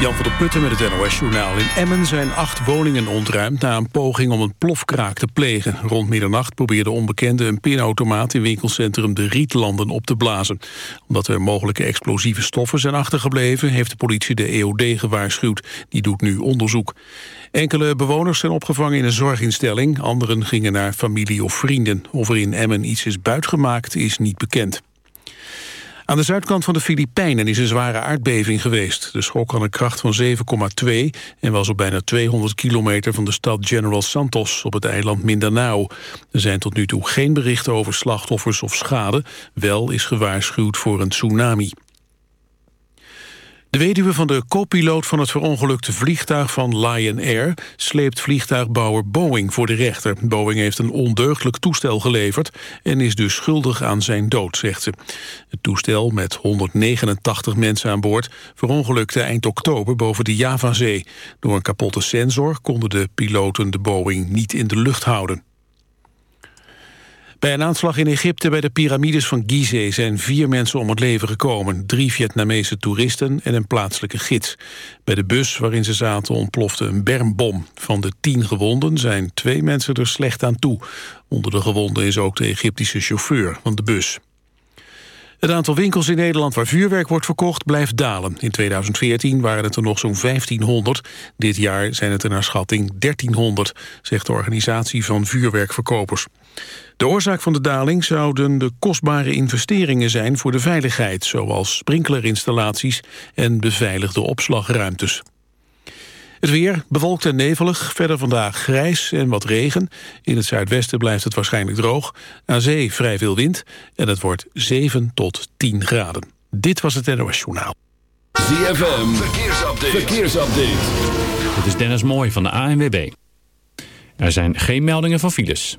Jan van der Putten met het NOS-journaal. In Emmen zijn acht woningen ontruimd na een poging om een plofkraak te plegen. Rond middernacht probeerde onbekende een pinautomaat in winkelcentrum De Rietlanden op te blazen. Omdat er mogelijke explosieve stoffen zijn achtergebleven... heeft de politie de EOD gewaarschuwd. Die doet nu onderzoek. Enkele bewoners zijn opgevangen in een zorginstelling. Anderen gingen naar familie of vrienden. Of er in Emmen iets is buitgemaakt is niet bekend. Aan de zuidkant van de Filipijnen is een zware aardbeving geweest. De schok had een kracht van 7,2 en was op bijna 200 kilometer van de stad General Santos op het eiland Mindanao. Er zijn tot nu toe geen berichten over slachtoffers of schade. Wel is gewaarschuwd voor een tsunami. De weduwe van de co-piloot van het verongelukte vliegtuig van Lion Air... sleept vliegtuigbouwer Boeing voor de rechter. Boeing heeft een ondeugdelijk toestel geleverd... en is dus schuldig aan zijn dood, zegt ze. Het toestel met 189 mensen aan boord... verongelukte eind oktober boven de Javazee. Door een kapotte sensor konden de piloten de Boeing niet in de lucht houden. Bij een aanslag in Egypte bij de piramides van Gizeh zijn vier mensen om het leven gekomen. Drie Vietnamese toeristen en een plaatselijke gids. Bij de bus waarin ze zaten ontplofte een bermbom. Van de tien gewonden zijn twee mensen er slecht aan toe. Onder de gewonden is ook de Egyptische chauffeur van de bus. Het aantal winkels in Nederland waar vuurwerk wordt verkocht blijft dalen. In 2014 waren het er nog zo'n 1500. Dit jaar zijn het er naar schatting 1300, zegt de organisatie van vuurwerkverkopers. De oorzaak van de daling zouden de kostbare investeringen zijn voor de veiligheid, zoals sprinklerinstallaties en beveiligde opslagruimtes. Het weer bewolkt en nevelig, verder vandaag grijs en wat regen. In het zuidwesten blijft het waarschijnlijk droog. Aan zee vrij veel wind en het wordt 7 tot 10 graden. Dit was het NOS Journaal. ZFM, verkeersupdate. verkeersupdate. Dit is Dennis Mooij van de ANWB. Er zijn geen meldingen van files.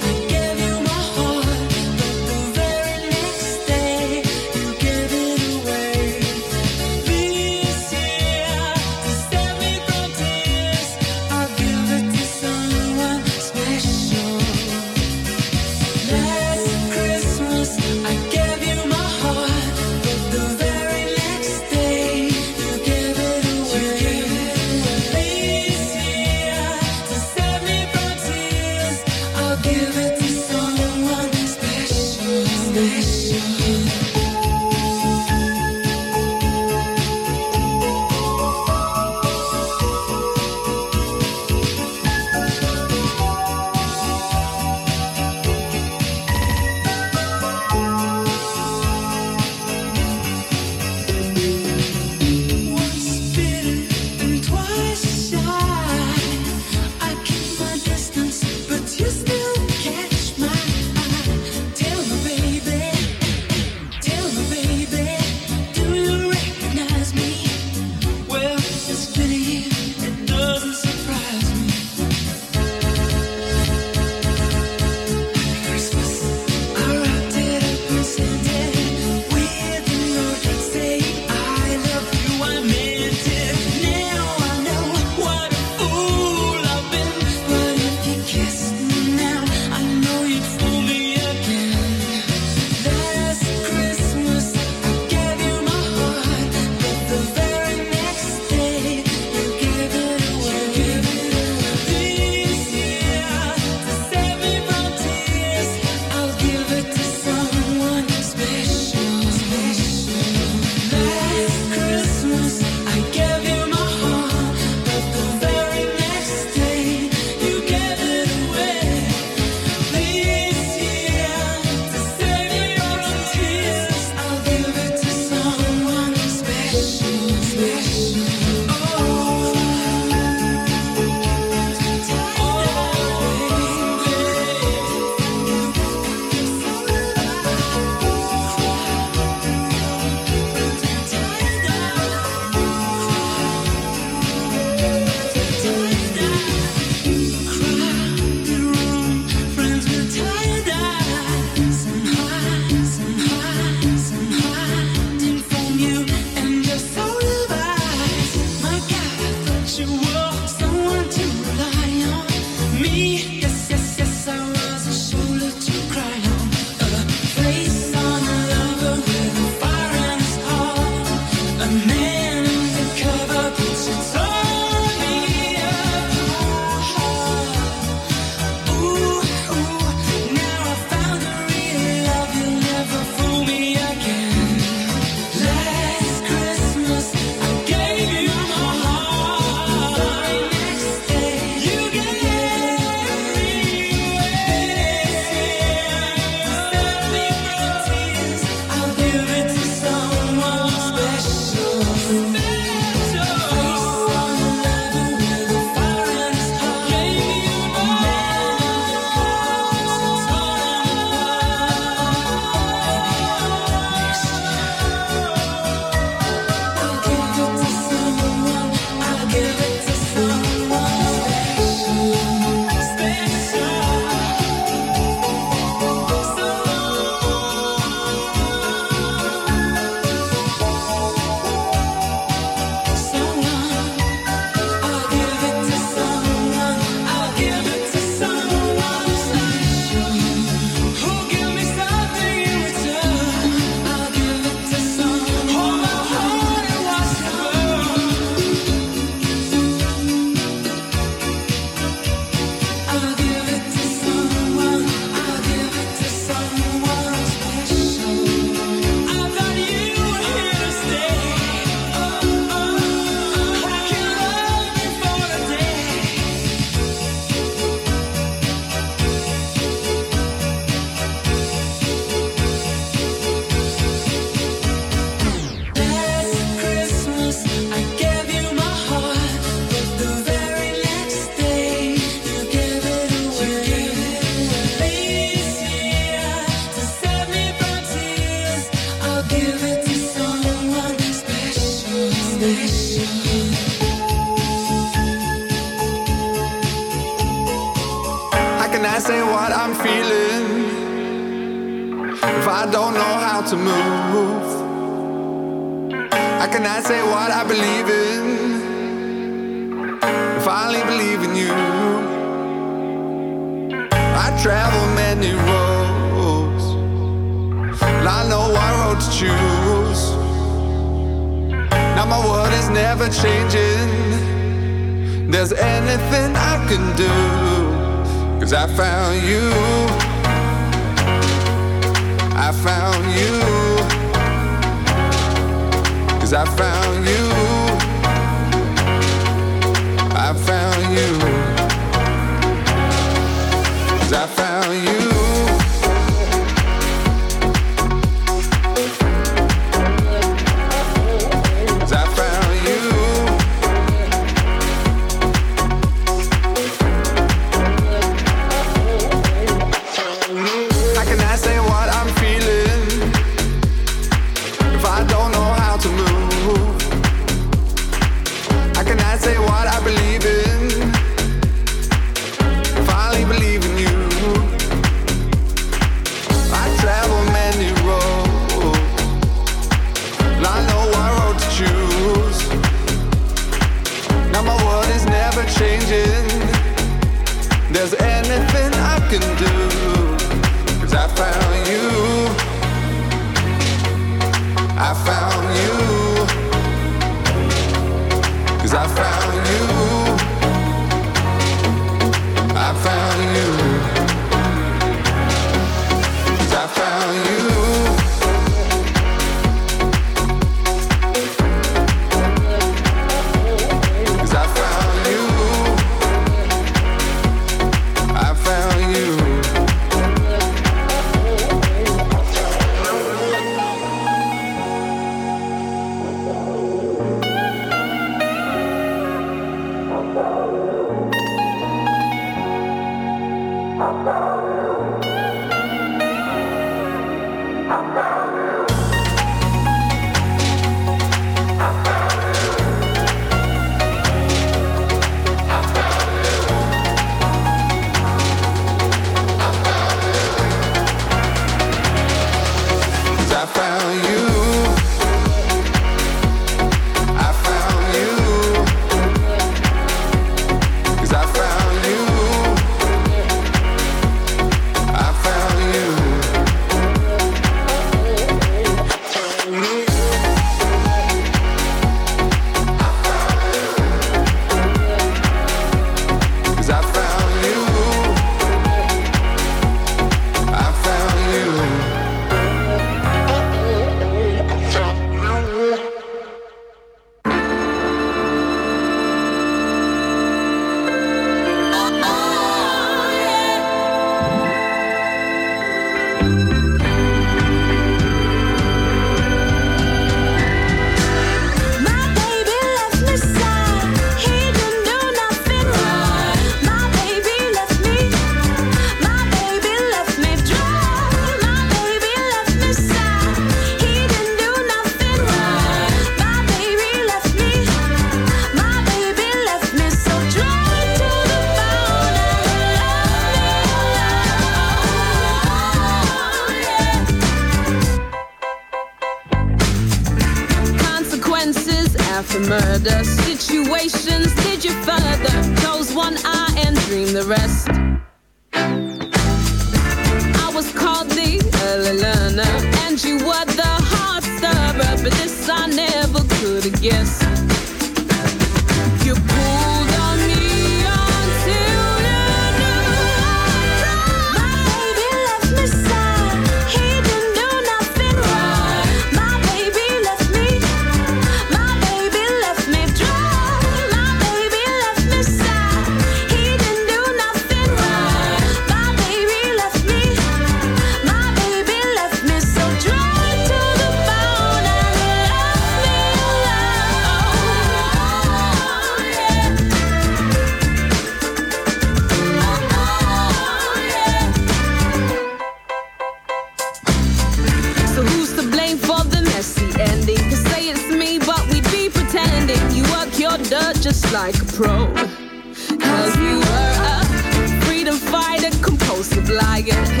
flying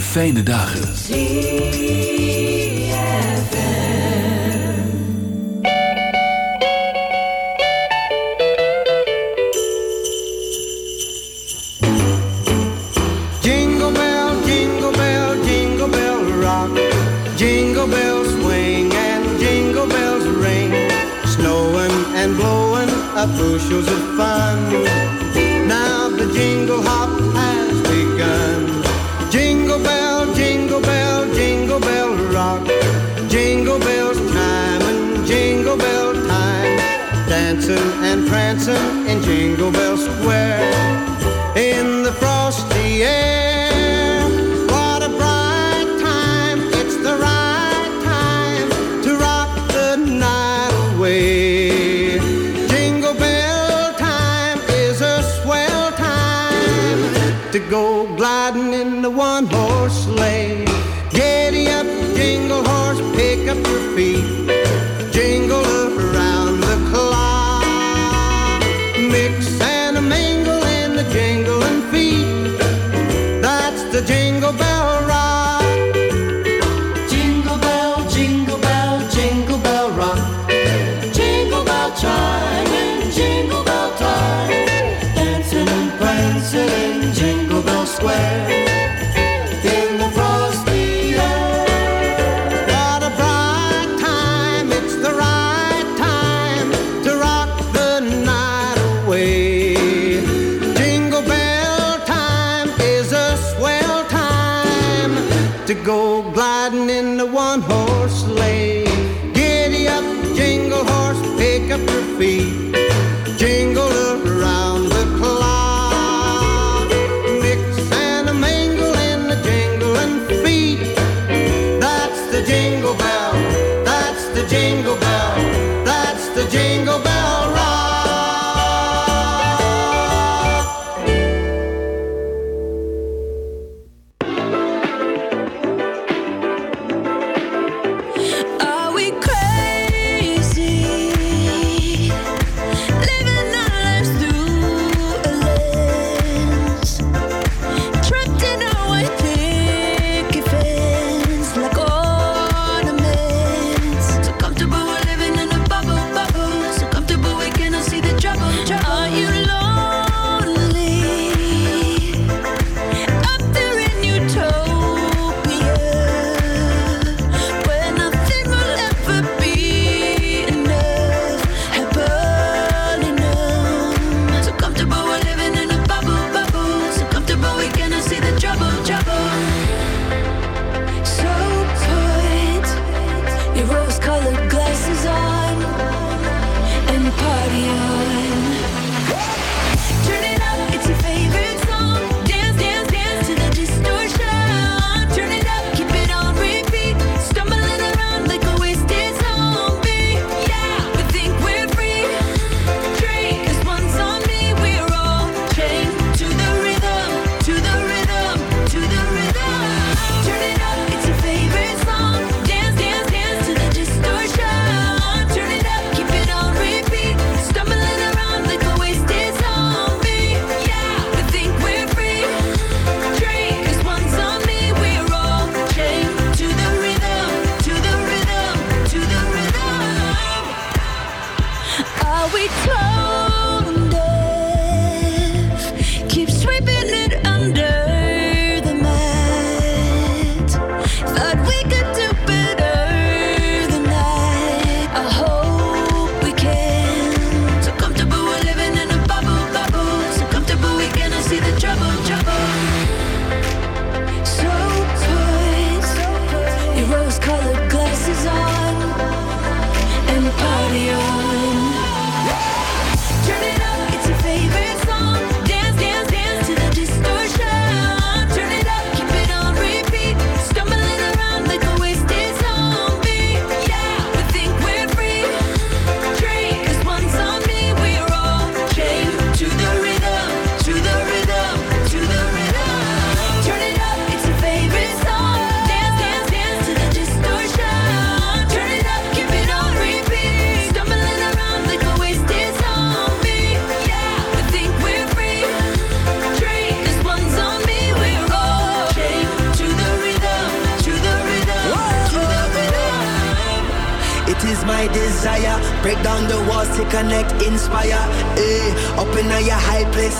fijne dagen. Jingle bell, jingle bell, jingle bell rock. Jingle bells swing and jingle bells ring. Snowing and blowing up bushels of fun. Now the jingle hop dancing and prancing in Jingle Bell Square in the frosty air.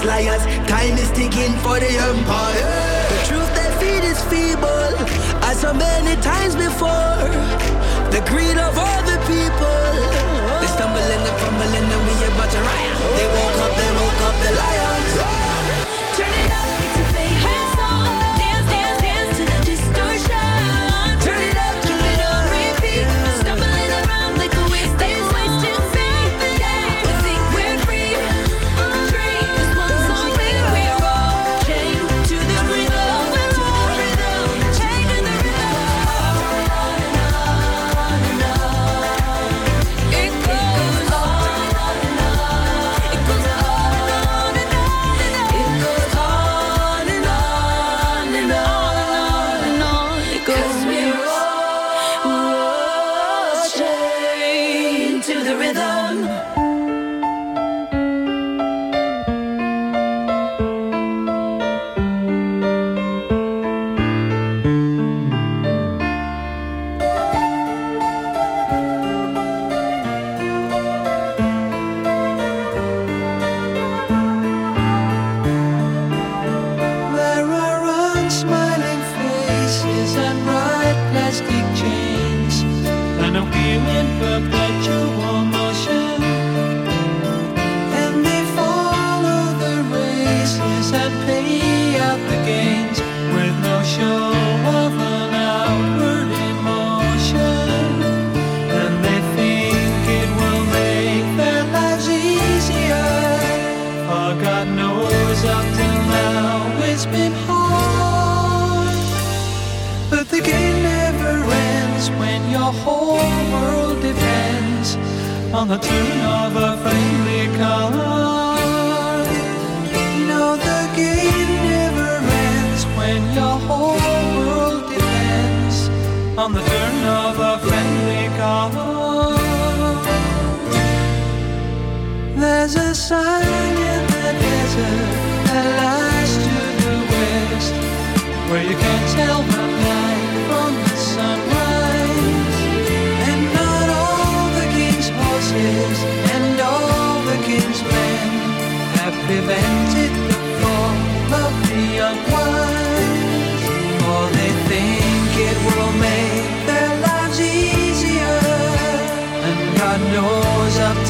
liars. Time is ticking for the empire. The truth they feed is feeble, as so many times before. up up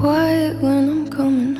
quiet when I'm coming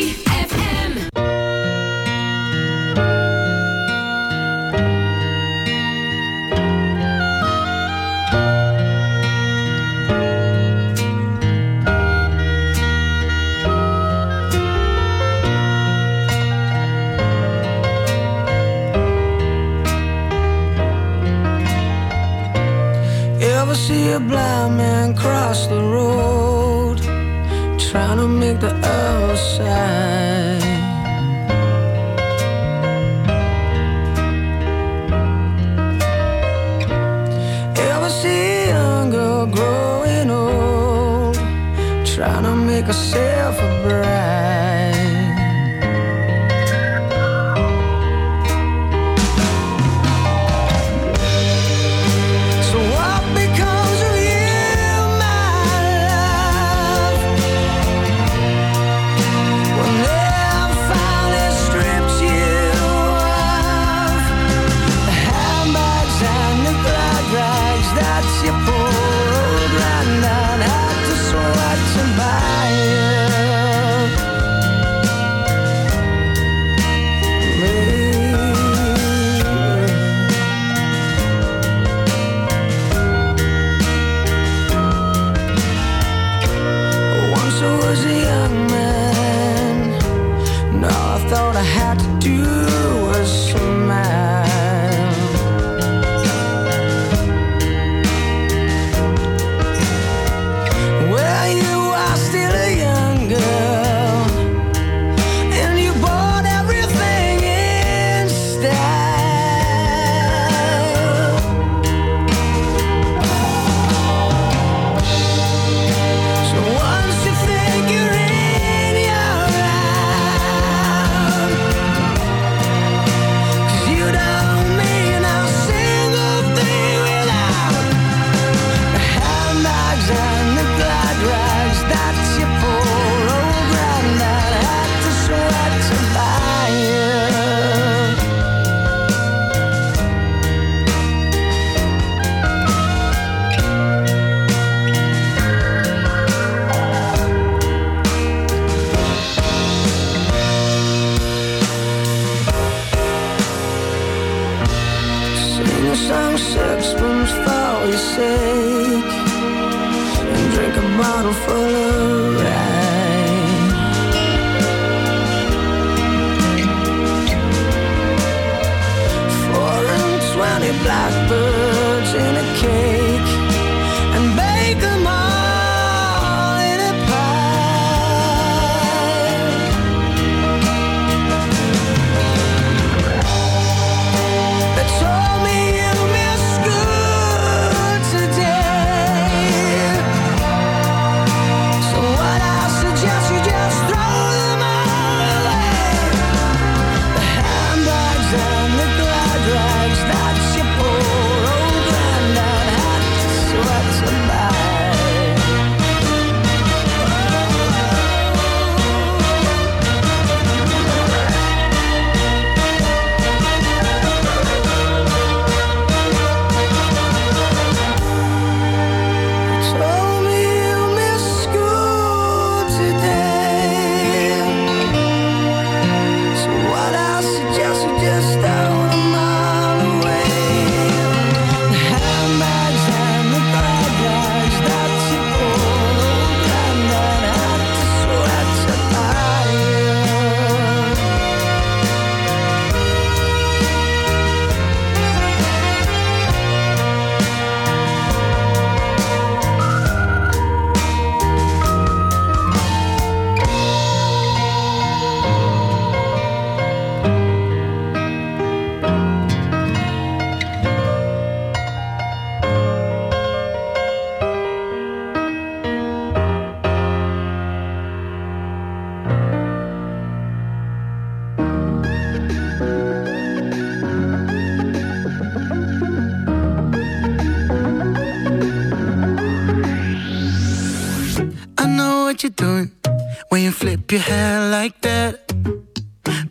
Trying to make herself a bride. spoons for your sake. And drink a bottle full of Your hair like that.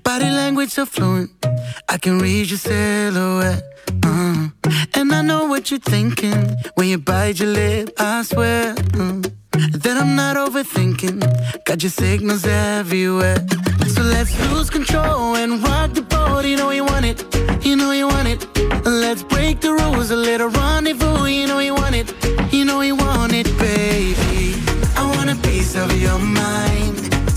Body language so fluent. I can read your silhouette. Uh. And I know what you're thinking. When you bite your lip, I swear uh, that I'm not overthinking. Got your signals everywhere. So let's lose control and rock the boat. You know you want it. You know you want it. Let's break the rules. A little rendezvous. You know you want it. You know you want it, baby. I want a piece of your mind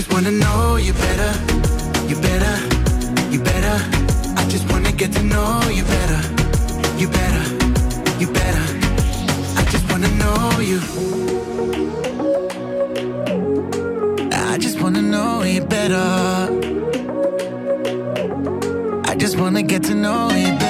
just wanna know you better, you better, you better. I just wanna get to know you better, you better, you better. I just wanna know you. I just wanna know you better. I just wanna get to know you better.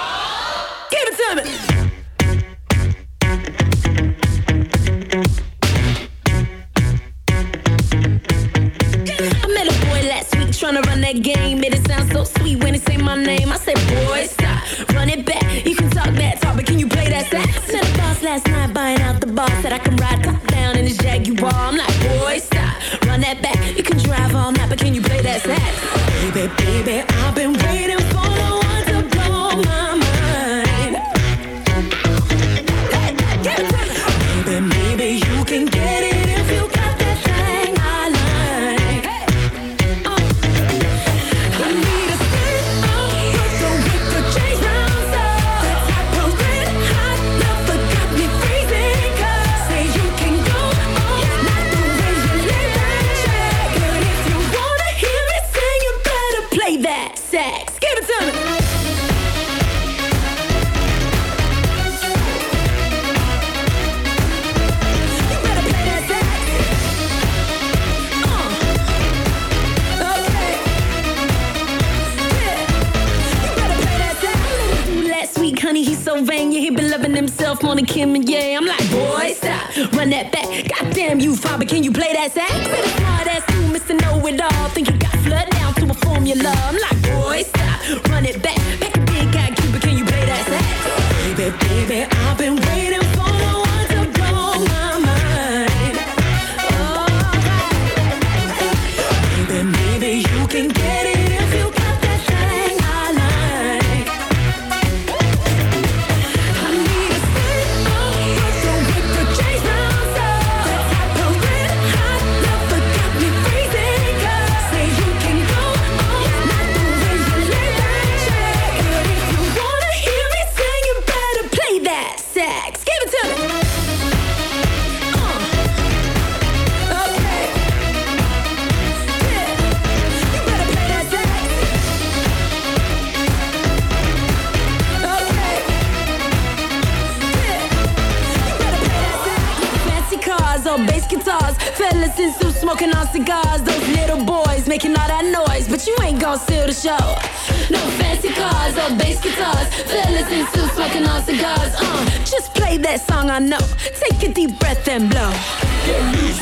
in smoking cigars. Uh, just play that song I know. Take a deep breath and blow. Get loose,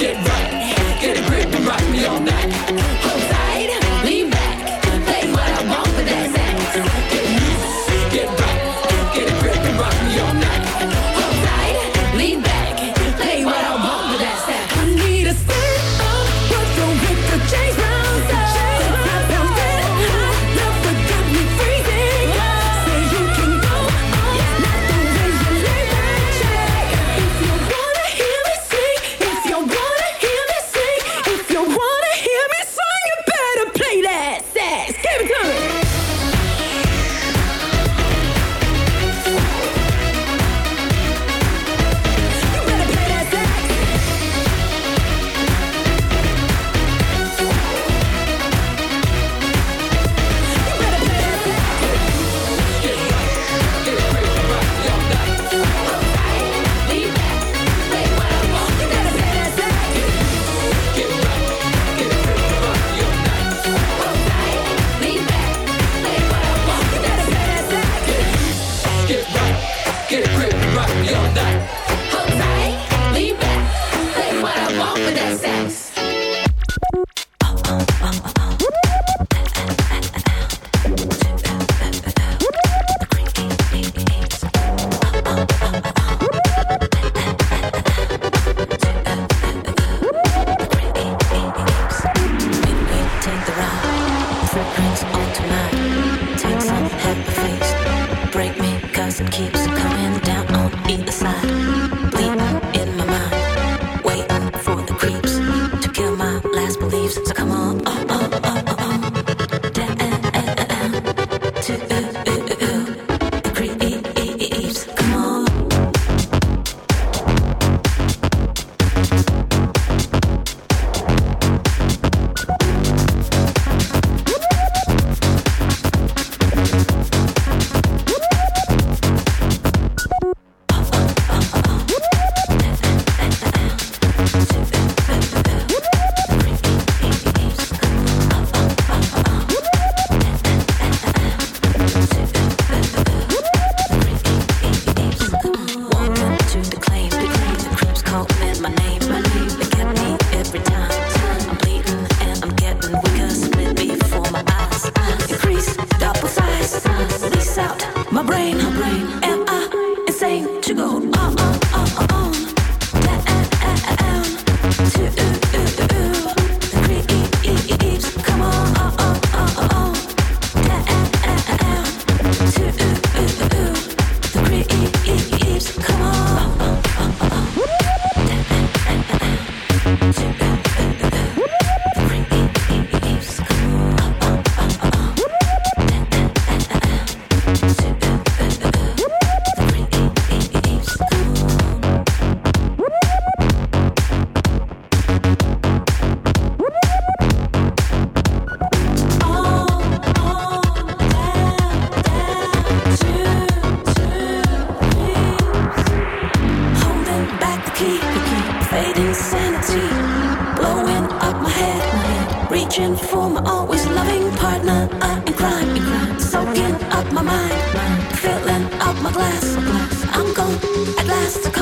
get right, get a grip and rock me all night. just